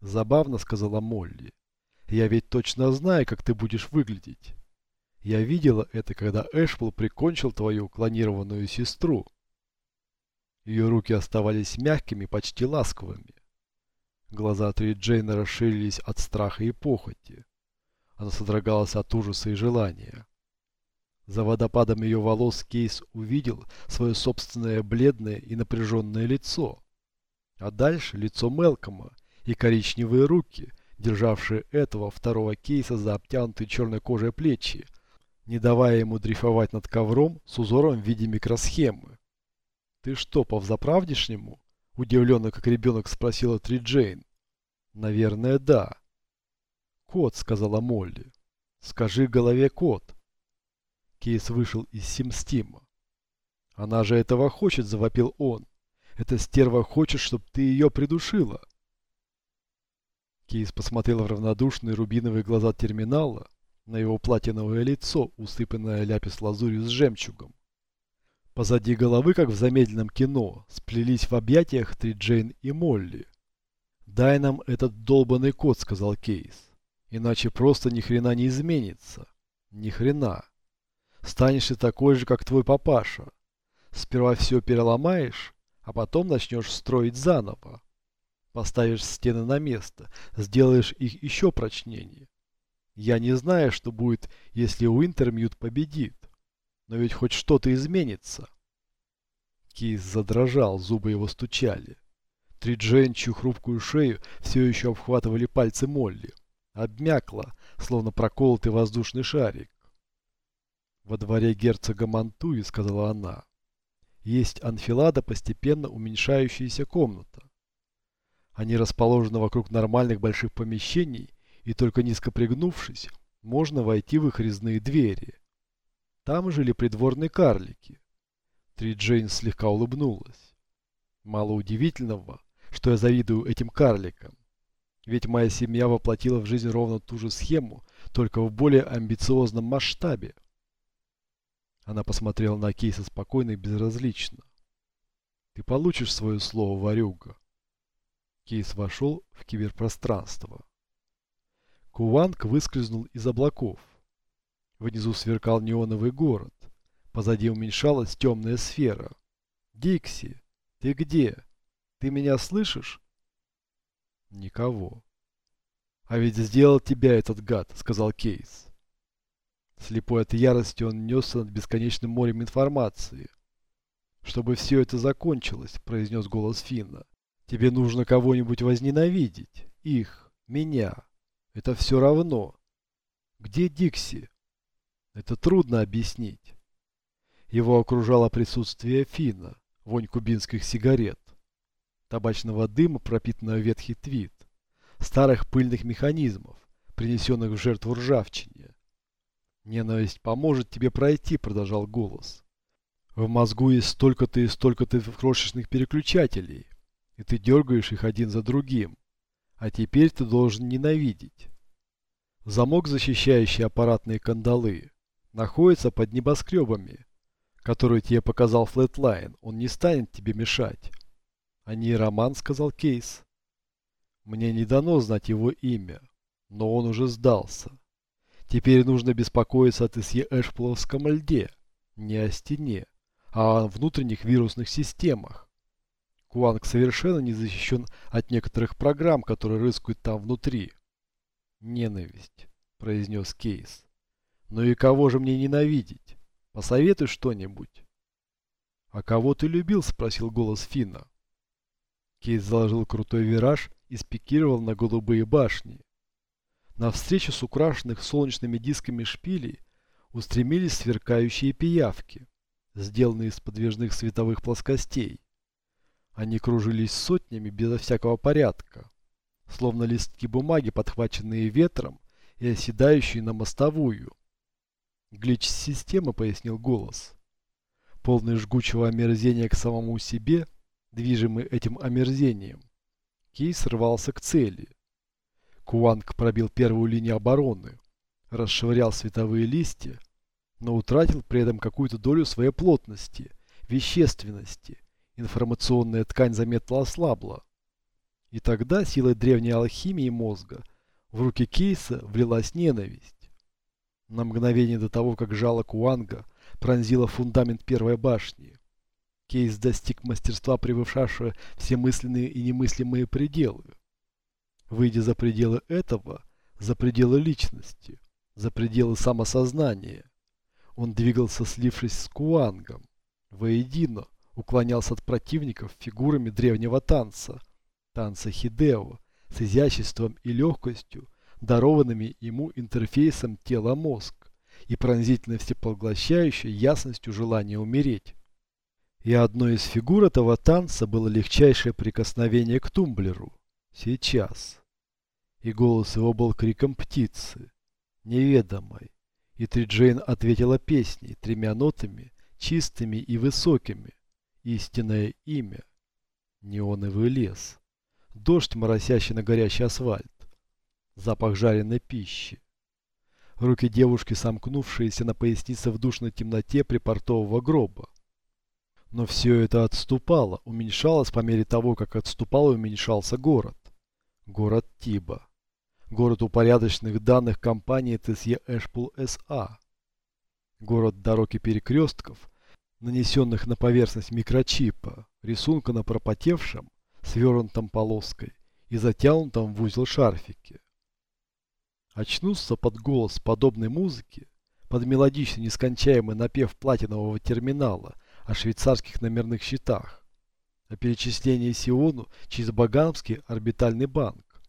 Забавно, сказала Молли. Я ведь точно знаю, как ты будешь выглядеть. Я видела это, когда Эшпул прикончил твою клонированную сестру. Ее руки оставались мягкими, почти ласковыми. Глаза Три Джейна расширились от страха и похоти. Она содрогалась от ужаса и желания. За водопадом ее волос Кейс увидел свое собственное бледное и напряженное лицо. А дальше лицо Мелкома и коричневые руки, державшие этого второго Кейса за обтянутые черной кожей плечи, не давая ему дрейфовать над ковром с узором в виде микросхемы. «Ты что, по-взаправдешнему?» – удивленно, как ребенок спросила Три Джейн. «Наверное, да». «Кот», – сказала Молли. «Скажи голове кот». Кейс вышел из Симстима. «Она же этого хочет», – завопил он. «Эта стерва хочет, чтобы ты ее придушила». Кейс посмотрел в равнодушные рубиновые глаза терминала, на его платиновое лицо, усыпанное ляпис-лазурью с жемчугом. Позади головы, как в замедленном кино, сплелись в объятиях Три Джейн и Молли. «Дай нам этот долбанный код», — сказал Кейс. «Иначе просто ни хрена не изменится. Ни хрена. Станешь ты такой же, как твой папаша. Сперва все переломаешь, а потом начнешь строить заново. Поставишь стены на место, сделаешь их еще прочнее. Я не знаю, что будет, если Уинтермьют победит. Но ведь хоть что-то изменится. Кейс задрожал, зубы его стучали. Три Джейн, чью хрупкую шею все еще обхватывали пальцы Молли. Обмякла, словно проколотый воздушный шарик. «Во дворе герцога Мантуи», — сказала она, — «есть анфилада, постепенно уменьшающаяся комната. Они расположены вокруг нормальных больших помещений, и только низко пригнувшись, можно войти в их резные двери. Там жили придворные карлики. Три Джейн слегка улыбнулась. Мало удивительного, что я завидую этим карликам. Ведь моя семья воплотила в жизнь ровно ту же схему, только в более амбициозном масштабе. Она посмотрела на Кейса спокойно и безразлично. «Ты получишь свое слово, ворюга». Кейс вошел в киберпространство. Куванг выскользнул из облаков. Внизу сверкал неоновый город. Позади уменьшалась темная сфера. «Дикси, ты где? Ты меня слышишь?» «Никого». «А ведь сделал тебя этот гад», — сказал Кейс. Слепой от ярости он несся над бесконечным морем информации. «Чтобы все это закончилось», — произнес голос Финна. «Тебе нужно кого-нибудь возненавидеть. Их, меня. Это все равно. Где Дикси?» Это трудно объяснить. Его окружало присутствие Финна, вонь кубинских сигарет, табачного дыма, пропитанного ветхий твит, старых пыльных механизмов, принесенных в жертву ржавчине. «Ненависть поможет тебе пройти», — продолжал голос. «В мозгу есть столько-то и столько-то крошечных переключателей, и ты дергаешь их один за другим. А теперь ты должен ненавидеть». Замок, защищающий аппаратные кандалы, находится под небоскребами, которые тебе показал Флетлайн. Он не станет тебе мешать. А нейроман, сказал Кейс. Мне не дано знать его имя, но он уже сдался. Теперь нужно беспокоиться о Тесье-Эшпуловском льде, не о стене, а о внутренних вирусных системах. Куанг совершенно не защищен от некоторых программ, которые рыскают там внутри. Ненависть, произнес Кейс. Ну и кого же мне ненавидеть? Посоветуй что-нибудь. А кого ты любил? Спросил голос Фина. Кейс заложил крутой вираж и спикировал на голубые башни. На встречу с украшенных солнечными дисками шпилей устремились сверкающие пиявки, сделанные из подвижных световых плоскостей. Они кружились сотнями безо всякого порядка, словно листки бумаги, подхваченные ветром и оседающие на мостовую. Глич системы, пояснил голос. Полный жгучего омерзения к самому себе, движимый этим омерзением, Кейс рвался к цели. Куанг пробил первую линию обороны, расшвырял световые листья, но утратил при этом какую-то долю своей плотности, вещественности. Информационная ткань заметно ослабла. И тогда силой древней алхимии мозга в руки Кейса влилась ненависть. На мгновение до того, как жало Куанга пронзило фундамент первой башни, Кейс достиг мастерства, превышавшего все мысленные и немыслимые пределы. Выйдя за пределы этого, за пределы личности, за пределы самосознания, он двигался, слившись с Куангом, воедино уклонялся от противников фигурами древнего танца, танца Хидео, с изяществом и легкостью, дарованными ему интерфейсом тела-мозг и пронзительно всепоглощающей ясностью желания умереть. И одной из фигур этого танца было легчайшее прикосновение к тумблеру. Сейчас. И голос его был криком птицы, неведомой. И Триджейн ответила песней, тремя нотами, чистыми и высокими. Истинное имя. Неоновый лес. Дождь, моросящий на горящий асфальт. Запах жареной пищи. Руки девушки, сомкнувшиеся на пояснице в душной темноте припортового гроба. Но все это отступало, уменьшалось по мере того, как отступал и уменьшался город. Город Тиба. Город упорядоченных данных компании ТСЕ Эшпул СА. Город дорог и перекрестков, нанесенных на поверхность микрочипа, рисунка на пропотевшем, свернутом полоской и затянутом в узел шарфике. Очнулся под голос подобной музыки, под мелодичный нескончаемый напев платинового терминала – о швейцарских номерных счетах, о перечислении Сиону через Багамский орбитальный банк,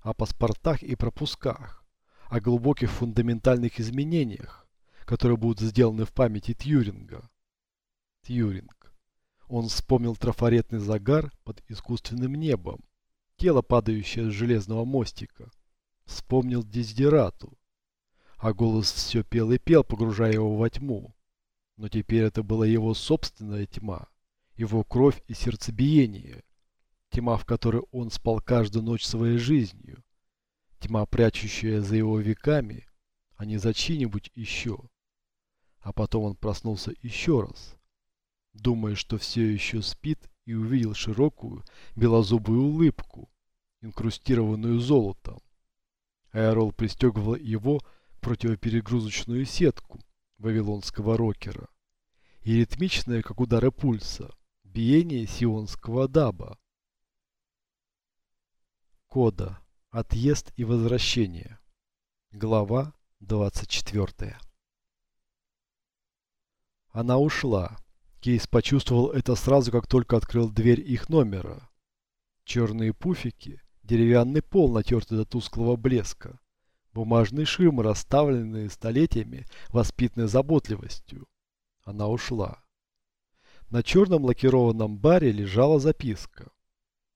о паспортах и пропусках, о глубоких фундаментальных изменениях, которые будут сделаны в памяти Тьюринга. Тьюринг. Он вспомнил трафаретный загар под искусственным небом, тело, падающее с железного мостика. Вспомнил Дезидерату. А голос все пел и пел, погружая его во тьму. Но теперь это была его собственная тьма, его кровь и сердцебиение, тьма, в которой он спал каждую ночь своей жизнью, тьма, прячущая за его веками, а не за чьи-нибудь еще. А потом он проснулся еще раз, думая, что все еще спит, и увидел широкую белозубую улыбку, инкрустированную золотом. Аэрол пристегивал его противоперегрузочную сетку, вавилонского рокера и ритмичное, как удары пульса, биение сионского даба. Кода. Отъезд и возвращение. Глава 24. Она ушла. Кейс почувствовал это сразу, как только открыл дверь их номера. Черные пуфики, деревянный пол, натертый до тусклого блеска, Бумажные ширмы, расставленные столетиями воспитанной заботливостью. Она ушла. На черном лакированном баре лежала записка.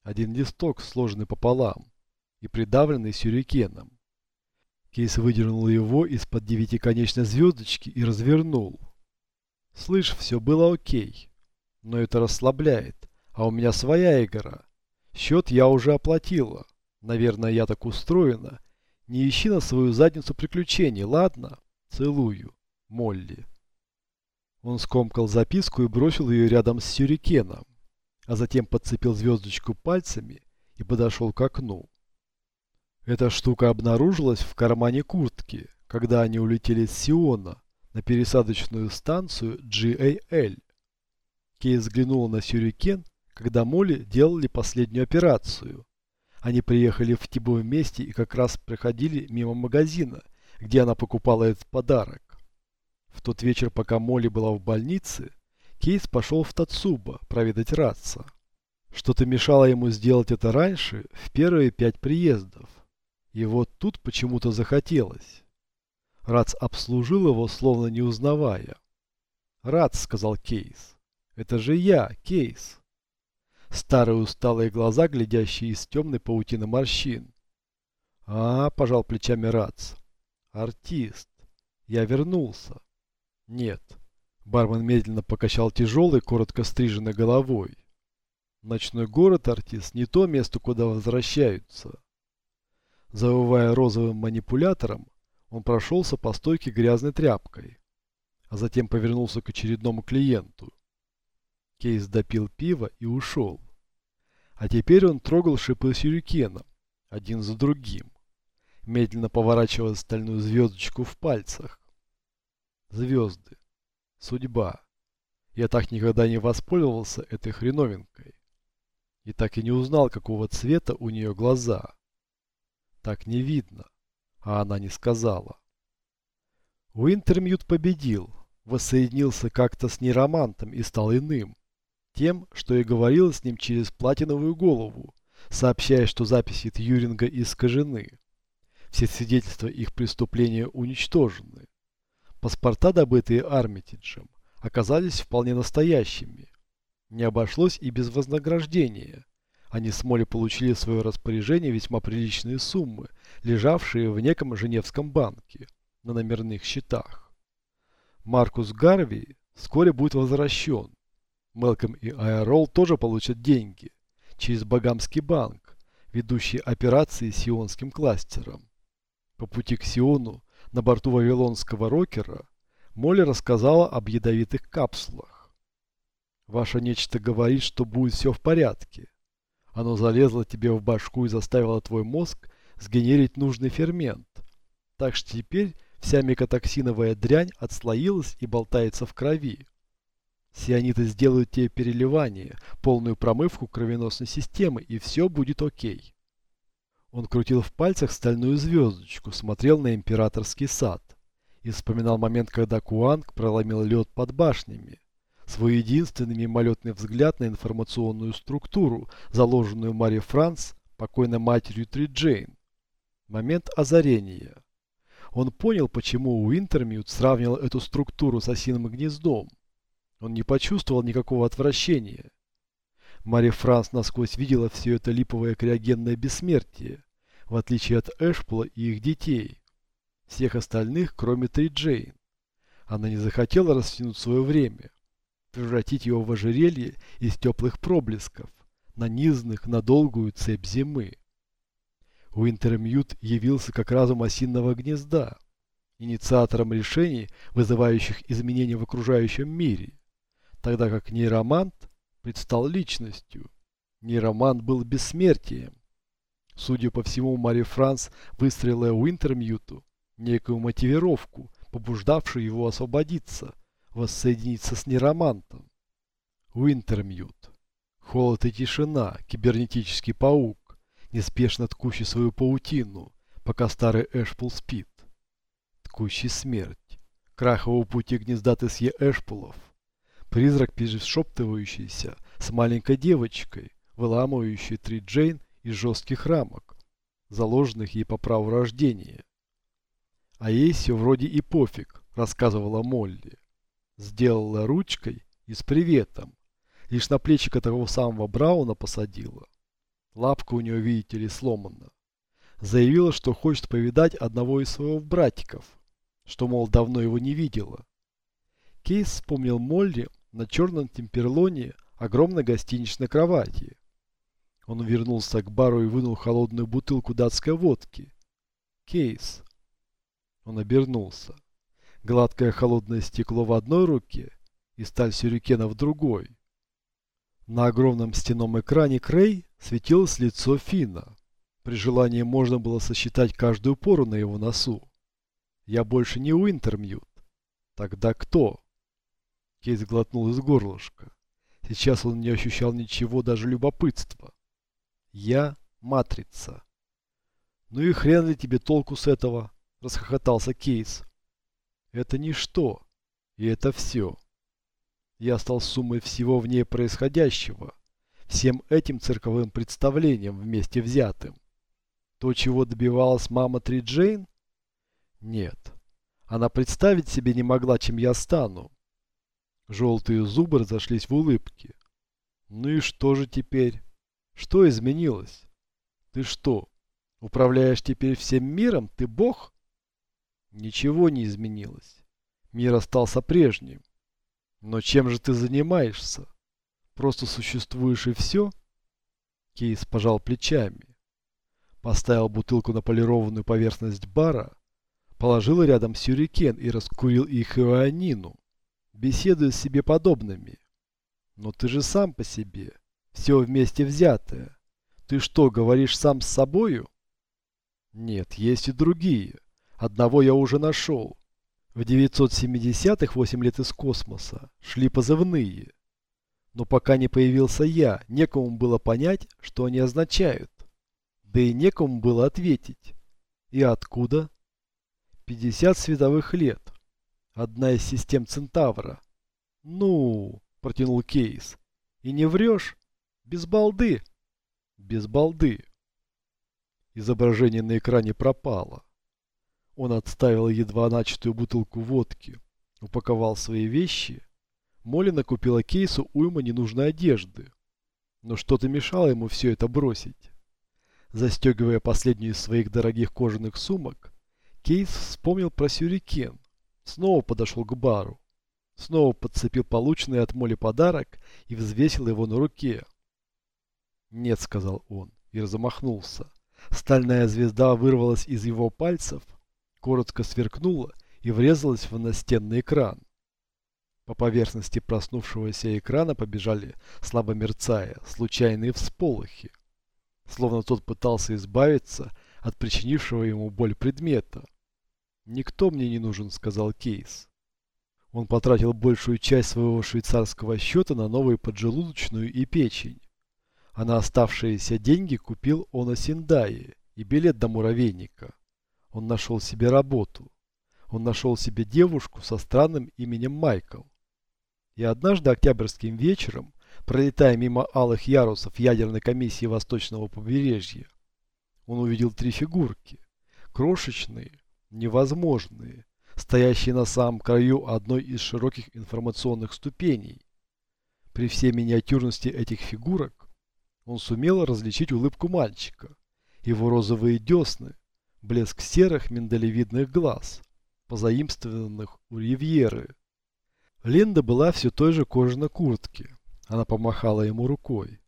Один листок, сложенный пополам и придавленный сюрикеном. Кейс выдернул его из-под девятиконечной звездочки и развернул. Слышь, все было окей. Но это расслабляет. А у меня своя игра. Счет я уже оплатила. Наверное, я так устроена, не ищи на свою задницу приключений, ладно? Целую. Молли. Он скомкал записку и бросил ее рядом с сюрикеном, а затем подцепил звездочку пальцами и подошел к окну. Эта штука обнаружилась в кармане куртки, когда они улетели с Сиона на пересадочную станцию GAL. Кей взглянула на сюрикен, когда Молли делали последнюю операцию. Они приехали в Тибо вместе и как раз проходили мимо магазина, где она покупала этот подарок. В тот вечер, пока Молли была в больнице, Кейс пошел в Тацуба проведать Ратса. Что-то мешало ему сделать это раньше, в первые пять приездов. И вот тут почему-то захотелось. Рац обслужил его, словно не узнавая. «Рац», — сказал Кейс, — «это же я, Кейс». Старые усталые глаза, глядящие из темной паутины морщин. А, пожал плечами Рац. Артист. Я вернулся. Нет. Бармен медленно покачал тяжелой, коротко стриженной головой. Ночной город, артист, не то место, куда возвращаются. Завывая розовым манипулятором, он прошелся по стойке грязной тряпкой, а затем повернулся к очередному клиенту. Кейс допил пиво и ушел. А теперь он трогал шипы сюрикена, один за другим, медленно поворачивая стальную звездочку в пальцах. Звезды. Судьба. Я так никогда не воспользовался этой хреновинкой. И так и не узнал, какого цвета у нее глаза. Так не видно, а она не сказала. Уинтермьют победил, воссоединился как-то с нейромантом и стал иным. Тем, что и говорил с ним через платиновую голову, сообщая, что записи Тьюринга искажены. Все свидетельства их преступления уничтожены. Паспорта, добытые Армитиджем, оказались вполне настоящими. Не обошлось и без вознаграждения. Они с Молли получили в свое распоряжение весьма приличные суммы, лежавшие в неком Женевском банке на номерных счетах. Маркус Гарви вскоре будет возвращен. Мелком и Айрол тоже получат деньги через Багамский банк, ведущий операции с Сионским кластером. По пути к Сиону на борту Вавилонского рокера Молли рассказала об ядовитых капсулах. Ваше нечто говорит, что будет все в порядке. Оно залезло тебе в башку и заставило твой мозг сгенерить нужный фермент. Так что теперь вся микотоксиновая дрянь отслоилась и болтается в крови. Сиониты сделают тебе переливание, полную промывку кровеносной системы, и все будет окей. Он крутил в пальцах стальную звездочку, смотрел на императорский сад и вспоминал момент, когда Куанг проломил лед под башнями. Свой единственный мимолетный взгляд на информационную структуру, заложенную Мари Франс, покойной матерью Три Джейн. Момент озарения. Он понял, почему Уинтермьют сравнивал эту структуру с осиным гнездом. Он не почувствовал никакого отвращения. Мари Франс насквозь видела все это липовое криогенное бессмертие, в отличие от Эшпула и их детей. Всех остальных, кроме Три Джейн. Она не захотела растянуть свое время, превратить его в ожерелье из теплых проблесков, нанизанных на долгую цепь зимы. Уинтермьют явился как разум осиного гнезда, инициатором решений, вызывающих изменения в окружающем мире, тогда как нейромант предстал личностью. Нейромант был бессмертием. Судя по всему, Мари Франс выстроила Уинтермьюту некую мотивировку, побуждавшую его освободиться, воссоединиться с нейромантом. Уинтермьют. Холод и тишина, кибернетический паук, неспешно ткущий свою паутину, пока старый Эшпул спит. Ткущий смерть. Крах его пути гнезда Тесье Эшпулов. Призрак, перешептывающийся с маленькой девочкой, выламывающей три Джейн из жестких рамок, заложенных ей по праву рождения. А ей все вроде и пофиг, рассказывала Молли. Сделала ручкой и с приветом. Лишь на плечико того самого Брауна посадила. Лапка у нее, видите ли, сломана. Заявила, что хочет повидать одного из своих братиков, что, мол, давно его не видела. Кейс вспомнил Молли на черном темперлоне огромной гостиничной кровати. Он вернулся к бару и вынул холодную бутылку датской водки. Кейс. Он обернулся. Гладкое холодное стекло в одной руке и сталь сюрикена в другой. На огромном стенном экране Крей светилось лицо Фина. При желании можно было сосчитать каждую пору на его носу. Я больше не Уинтермьют. Тогда кто? Кейс глотнул из горлышка. Сейчас он не ощущал ничего, даже любопытства. Я матрица. Ну и хрен ли тебе толку с этого? Расхохотался Кейс. Это ничто. И это все. Я стал суммой всего в ней происходящего. Всем этим цирковым представлением вместе взятым. То, чего добивалась мама Три Джейн? Нет. Она представить себе не могла, чем я стану. Желтые зубы разошлись в улыбке. Ну и что же теперь? Что изменилось? Ты что, управляешь теперь всем миром? Ты бог? Ничего не изменилось. Мир остался прежним. Но чем же ты занимаешься? Просто существуешь и все? Кейс пожал плечами. Поставил бутылку на полированную поверхность бара, положил рядом сюрикен и раскурил их иоанину беседуя с себе подобными. Но ты же сам по себе. Все вместе взятое. Ты что, говоришь сам с собою? Нет, есть и другие. Одного я уже нашел. В 970-х, 8 лет из космоса, шли позывные. Но пока не появился я, некому было понять, что они означают. Да и некому было ответить. И откуда? 50 световых лет. Одна из систем Центавра. Ну, протянул Кейс. И не врешь? Без балды. Без балды. Изображение на экране пропало. Он отставил едва начатую бутылку водки, упаковал свои вещи. Молина купила Кейсу уйма ненужной одежды. Но что-то мешало ему все это бросить. Застегивая последнюю из своих дорогих кожаных сумок, Кейс вспомнил про сюрикен. Снова подошел к бару. Снова подцепил полученный от Моли подарок и взвесил его на руке. «Нет», — сказал он, и размахнулся. Стальная звезда вырвалась из его пальцев, коротко сверкнула и врезалась в настенный экран. По поверхности проснувшегося экрана побежали, слабо мерцая, случайные всполохи. Словно тот пытался избавиться от причинившего ему боль предмета. «Никто мне не нужен», — сказал Кейс. Он потратил большую часть своего швейцарского счета на новую поджелудочную и печень. А на оставшиеся деньги купил он Осиндае и билет до муравейника. Он нашел себе работу. Он нашел себе девушку со странным именем Майкл. И однажды октябрьским вечером, пролетая мимо алых ярусов ядерной комиссии Восточного побережья, он увидел три фигурки. Крошечные, невозможные, стоящие на самом краю одной из широких информационных ступеней. При всей миниатюрности этих фигурок он сумел различить улыбку мальчика, его розовые десны, блеск серых миндалевидных глаз, позаимствованных у Ривьеры. Линда была все той же кожаной куртке. Она помахала ему рукой.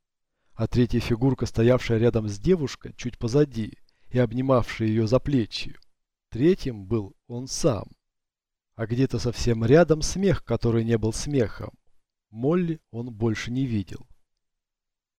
А третья фигурка, стоявшая рядом с девушкой, чуть позади, и обнимавшая ее за плечи. Третьим был он сам. А где-то совсем рядом смех, который не был смехом. Молли он больше не видел.